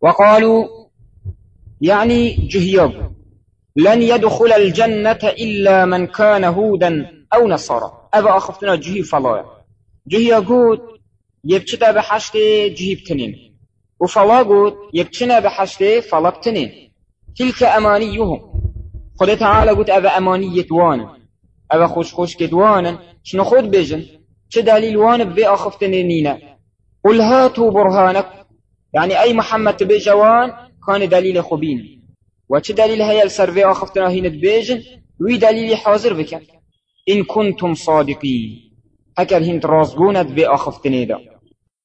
وقالوا يعني جهياب لن يدخل الجنة إلا من كان هودا أو نصارى. أبا أخفتنا جهي فلايا جهي قود يبتدا بحشت جهي بتنين وفلا قود يبتنا بحشت فلا بتنين تلك أمانيهم. خد تعالى قلت أبا أمانية وأنا أبا خوش خوش كدوانا شنو خود بيجن چه دليل وأنا بي أخفتنينينا قل هاتوا برهانك يعني أي محمد تبي جوان كان دليل خبين وچه دليل هيا السرفي آخفتنا هنا تبيجن وي دليل حاضر بك إن كنتم صادقين هكذا هند رازقونت بآخفتني ده